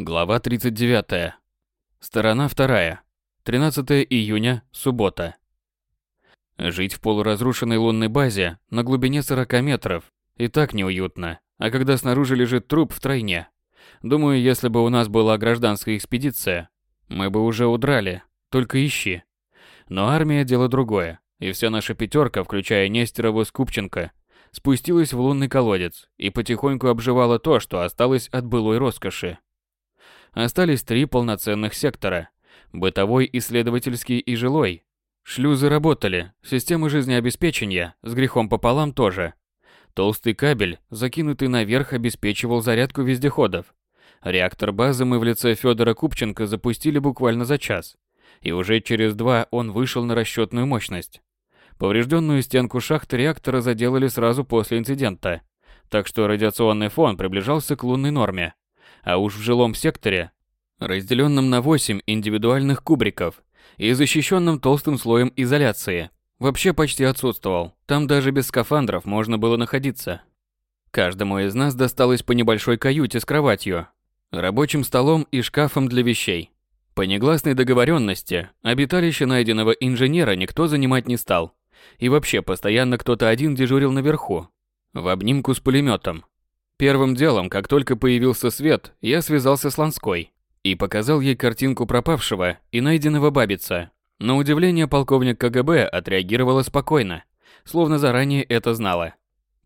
Глава 39. Сторона 2. 13 июня, суббота. Жить в полуразрушенной лунной базе на глубине 40 метров и так неуютно, а когда снаружи лежит труп втройне. Думаю, если бы у нас была гражданская экспедиция, мы бы уже удрали, только ищи. Но армия – дело другое, и вся наша пятерка, включая Нестерова с Купченко, спустилась в лунный колодец и потихоньку обживала то, что осталось от былой роскоши. Остались три полноценных сектора – бытовой, исследовательский и жилой. Шлюзы работали, системы жизнеобеспечения с грехом пополам тоже. Толстый кабель, закинутый наверх, обеспечивал зарядку вездеходов. Реактор базы мы в лице Федора Купченко запустили буквально за час, и уже через два он вышел на расчетную мощность. Поврежденную стенку шахты реактора заделали сразу после инцидента, так что радиационный фон приближался к лунной норме. А уж в жилом секторе, разделенном на 8 индивидуальных кубриков и защищенном толстым слоем изоляции, вообще почти отсутствовал. Там даже без скафандров можно было находиться. Каждому из нас досталось по небольшой каюте с кроватью, рабочим столом и шкафом для вещей. По негласной договоренности, обиталище найденного инженера никто занимать не стал. И вообще, постоянно кто-то один дежурил наверху, в обнимку с пулеметом. Первым делом, как только появился свет, я связался с Ланской и показал ей картинку пропавшего и найденного бабица. На удивление полковник КГБ отреагировала спокойно, словно заранее это знала.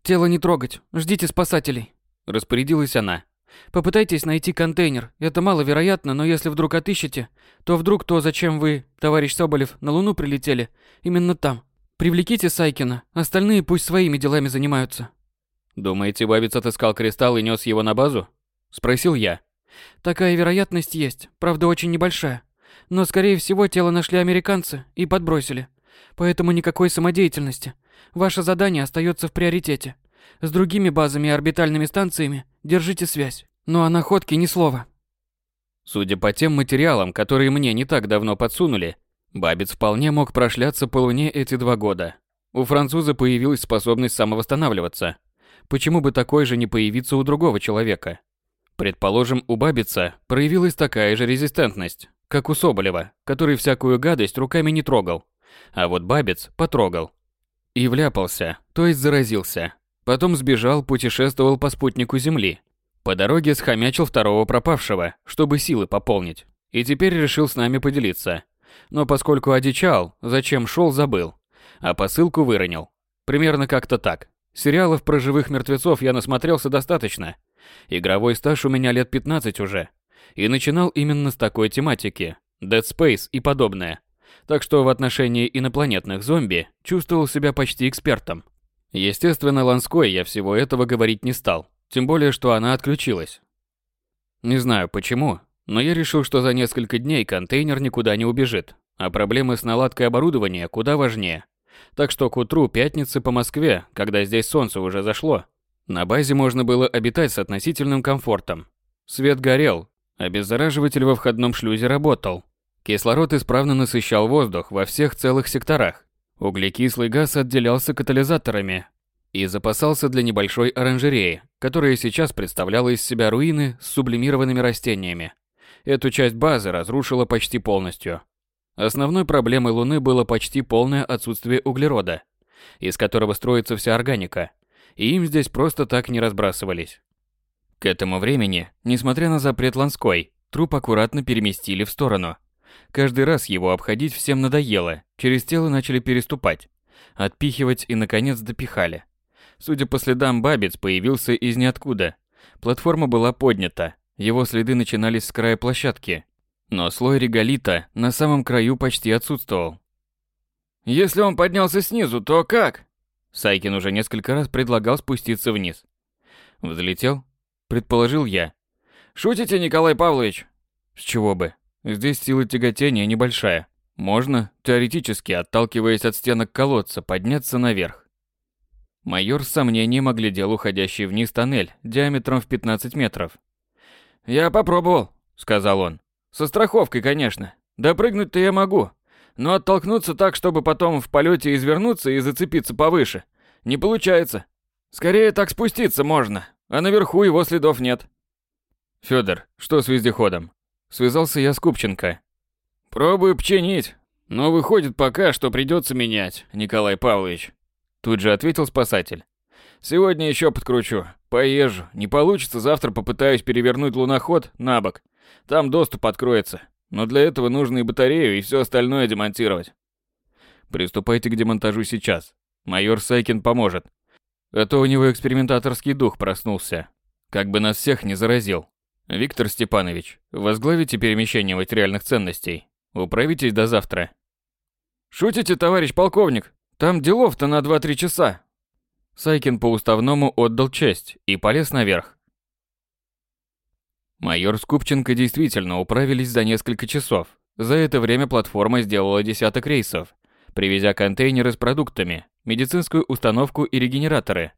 «Тело не трогать, ждите спасателей», – распорядилась она. «Попытайтесь найти контейнер. Это маловероятно, но если вдруг отыщете, то вдруг то, зачем вы, товарищ Соболев, на Луну прилетели, именно там. Привлеките Сайкина, остальные пусть своими делами занимаются. Думаете, Бабиц отыскал кристалл и нес его на базу? Спросил я. Такая вероятность есть, правда очень небольшая. Но скорее всего тело нашли американцы и подбросили. Поэтому никакой самодеятельности. Ваше задание остается в приоритете. С другими базами и орбитальными станциями держите связь. Но о находке ни слова. Судя по тем материалам, которые мне не так давно подсунули, Бабец вполне мог прошляться по Луне эти два года. У француза появилась способность самовосстанавливаться. Почему бы такой же не появиться у другого человека? Предположим, у Бабица проявилась такая же резистентность, как у Соболева, который всякую гадость руками не трогал. А вот Бабец потрогал. И вляпался, то есть заразился. Потом сбежал, путешествовал по спутнику Земли. По дороге схомячил второго пропавшего, чтобы силы пополнить. И теперь решил с нами поделиться. Но поскольку одичал, зачем шел, забыл. А посылку выронил. Примерно как-то так. Сериалов про живых мертвецов я насмотрелся достаточно. Игровой стаж у меня лет 15 уже. И начинал именно с такой тематики. Dead Space и подобное. Так что в отношении инопланетных зомби чувствовал себя почти экспертом. Естественно, Ланской я всего этого говорить не стал. Тем более, что она отключилась. Не знаю почему, но я решил, что за несколько дней контейнер никуда не убежит, а проблемы с наладкой оборудования куда важнее. Так что к утру пятницы по Москве, когда здесь солнце уже зашло, на базе можно было обитать с относительным комфортом. Свет горел, обеззараживатель во входном шлюзе работал. Кислород исправно насыщал воздух во всех целых секторах. Углекислый газ отделялся катализаторами и запасался для небольшой оранжереи, которая сейчас представляла из себя руины с сублимированными растениями. Эту часть базы разрушила почти полностью. Основной проблемой Луны было почти полное отсутствие углерода, из которого строится вся органика, и им здесь просто так не разбрасывались. К этому времени, несмотря на запрет Ланской, труп аккуратно переместили в сторону. Каждый раз его обходить всем надоело, через тело начали переступать, отпихивать и, наконец, допихали. Судя по следам, Бабец появился из ниоткуда. Платформа была поднята, его следы начинались с края площадки, но слой реголита на самом краю почти отсутствовал. «Если он поднялся снизу, то как?» Сайкин уже несколько раз предлагал спуститься вниз. «Взлетел?» – предположил я. «Шутите, Николай Павлович?» «С чего бы? Здесь сила тяготения небольшая. Можно, теоретически, отталкиваясь от стенок колодца, подняться наверх». Майор с сомнением оглядел уходящий вниз тоннель диаметром в 15 метров. «Я попробовал», — сказал он. «Со страховкой, конечно. Допрыгнуть-то я могу. Но оттолкнуться так, чтобы потом в полете извернуться и зацепиться повыше, не получается. Скорее так спуститься можно, а наверху его следов нет». Федор, что с вездеходом? Связался я с Купченко. Пробую починить, но выходит пока, что придется менять, Николай Павлович. Тут же ответил спасатель. Сегодня еще подкручу. Поезжу. Не получится, завтра попытаюсь перевернуть луноход на бок. Там доступ откроется. Но для этого нужно и батарею, и все остальное демонтировать. Приступайте к демонтажу сейчас. Майор Сайкин поможет. А то у него экспериментаторский дух проснулся. Как бы нас всех не заразил. Виктор Степанович, возглавите перемещение материальных ценностей. Управитесь до завтра. Шутите, товарищ полковник? Там делов-то на 2-3 часа. Сайкин по уставному отдал честь и полез наверх. Майор Скупченко действительно управились за несколько часов. За это время платформа сделала десяток рейсов, привезя контейнеры с продуктами, медицинскую установку и регенераторы.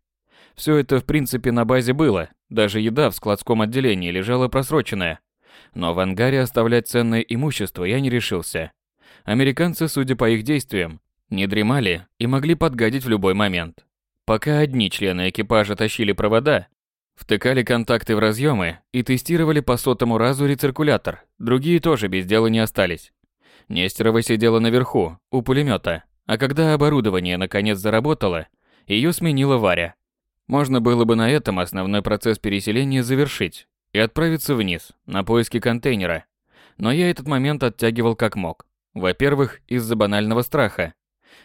Все это в принципе на базе было, даже еда в складском отделении лежала просроченная. Но в ангаре оставлять ценное имущество я не решился. Американцы, судя по их действиям, не дремали и могли подгадить в любой момент. Пока одни члены экипажа тащили провода, втыкали контакты в разъемы и тестировали по сотому разу рециркулятор, другие тоже без дела не остались. Нестерова сидела наверху, у пулемета, а когда оборудование наконец заработало, ее сменила Варя. Можно было бы на этом основной процесс переселения завершить и отправиться вниз, на поиски контейнера. Но я этот момент оттягивал как мог. Во-первых, из-за банального страха.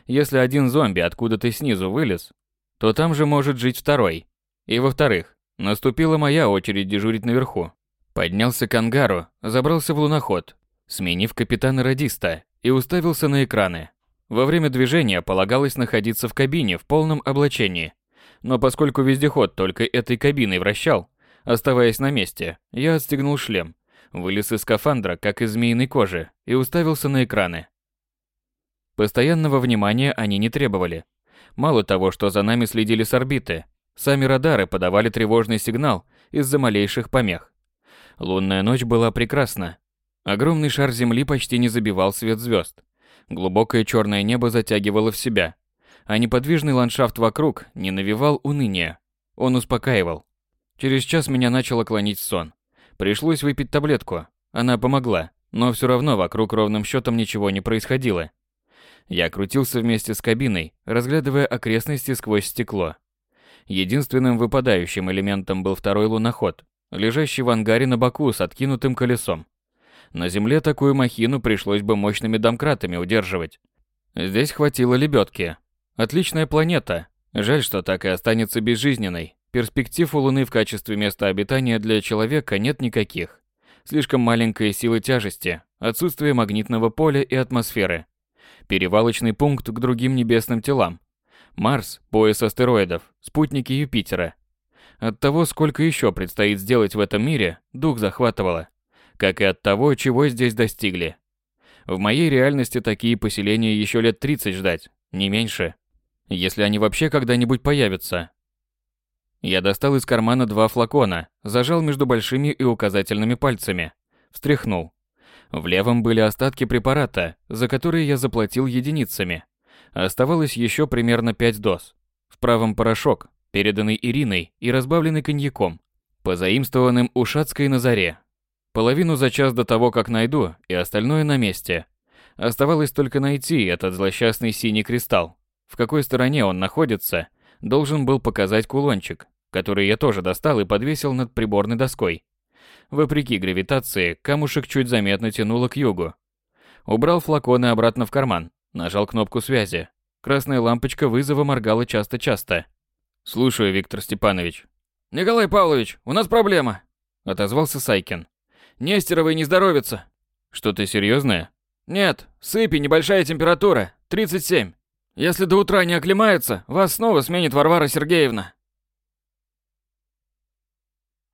Если один зомби откуда-то снизу вылез, то там же может жить второй. И во-вторых, наступила моя очередь дежурить наверху. Поднялся к ангару, забрался в луноход, сменив капитана-радиста, и уставился на экраны. Во время движения полагалось находиться в кабине в полном облачении. Но поскольку вездеход только этой кабиной вращал, оставаясь на месте, я отстегнул шлем, вылез из скафандра, как из змеиной кожи, и уставился на экраны. Постоянного внимания они не требовали. Мало того, что за нами следили с орбиты, сами радары подавали тревожный сигнал из-за малейших помех. Лунная ночь была прекрасна, Огромный шар Земли почти не забивал свет звезд. Глубокое черное небо затягивало в себя, а неподвижный ландшафт вокруг не навевал уныния. Он успокаивал. Через час меня начало клонить сон. Пришлось выпить таблетку. Она помогла, но все равно вокруг ровным счетом ничего не происходило. Я крутился вместе с кабиной, разглядывая окрестности сквозь стекло. Единственным выпадающим элементом был второй луноход, лежащий в ангаре на боку с откинутым колесом. На Земле такую махину пришлось бы мощными домкратами удерживать. Здесь хватило лебедки. Отличная планета. Жаль, что так и останется безжизненной. Перспектив у Луны в качестве места обитания для человека нет никаких. Слишком маленькая сила тяжести, отсутствие магнитного поля и атмосферы. Перевалочный пункт к другим небесным телам. Марс – пояс астероидов, спутники Юпитера. От того, сколько еще предстоит сделать в этом мире, дух захватывало как и от того, чего здесь достигли. В моей реальности такие поселения еще лет 30 ждать, не меньше. Если они вообще когда-нибудь появятся. Я достал из кармана два флакона, зажал между большими и указательными пальцами, встряхнул. В левом были остатки препарата, за которые я заплатил единицами. Оставалось еще примерно 5 доз. В правом порошок, переданный Ириной и разбавленный коньяком, позаимствованным у Шацкой на заре. Половину за час до того, как найду, и остальное на месте. Оставалось только найти этот злосчастный синий кристалл. В какой стороне он находится, должен был показать кулончик, который я тоже достал и подвесил над приборной доской. Вопреки гравитации, камушек чуть заметно тянуло к югу. Убрал флаконы обратно в карман, нажал кнопку связи. Красная лампочка вызова моргала часто-часто. «Слушаю, Виктор Степанович». «Николай Павлович, у нас проблема», — отозвался Сайкин. Нестеровой не здоровится. Что-то серьезное? Нет, сыпь и небольшая температура, 37. Если до утра не оклемается, вас снова сменит Варвара Сергеевна.